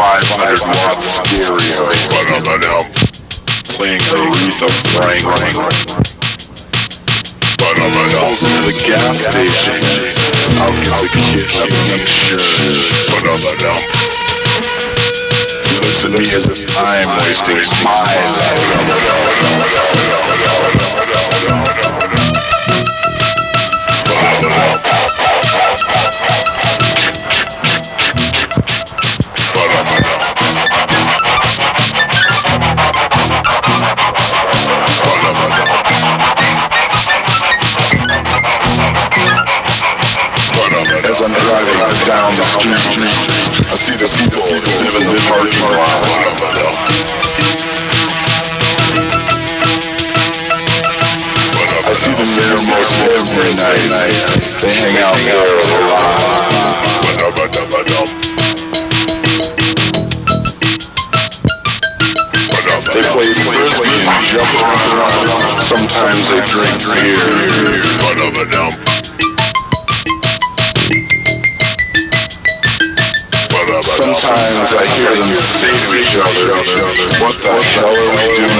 500 watt stereo. Playing Aretha Franklin. Ba-da-ba-dum. Pulls into the gas station. Out gets a kid in a pink shirt. Ba-da-ba-dum. He looks at me as if I'm wasting my As I'm driving down the street, I see the people living in the parking lot. I see them there most every night. They hang out there a lot. They play frisbee and jump around. Sometimes they drink beer. I hear them say to each other, What the hell are we doing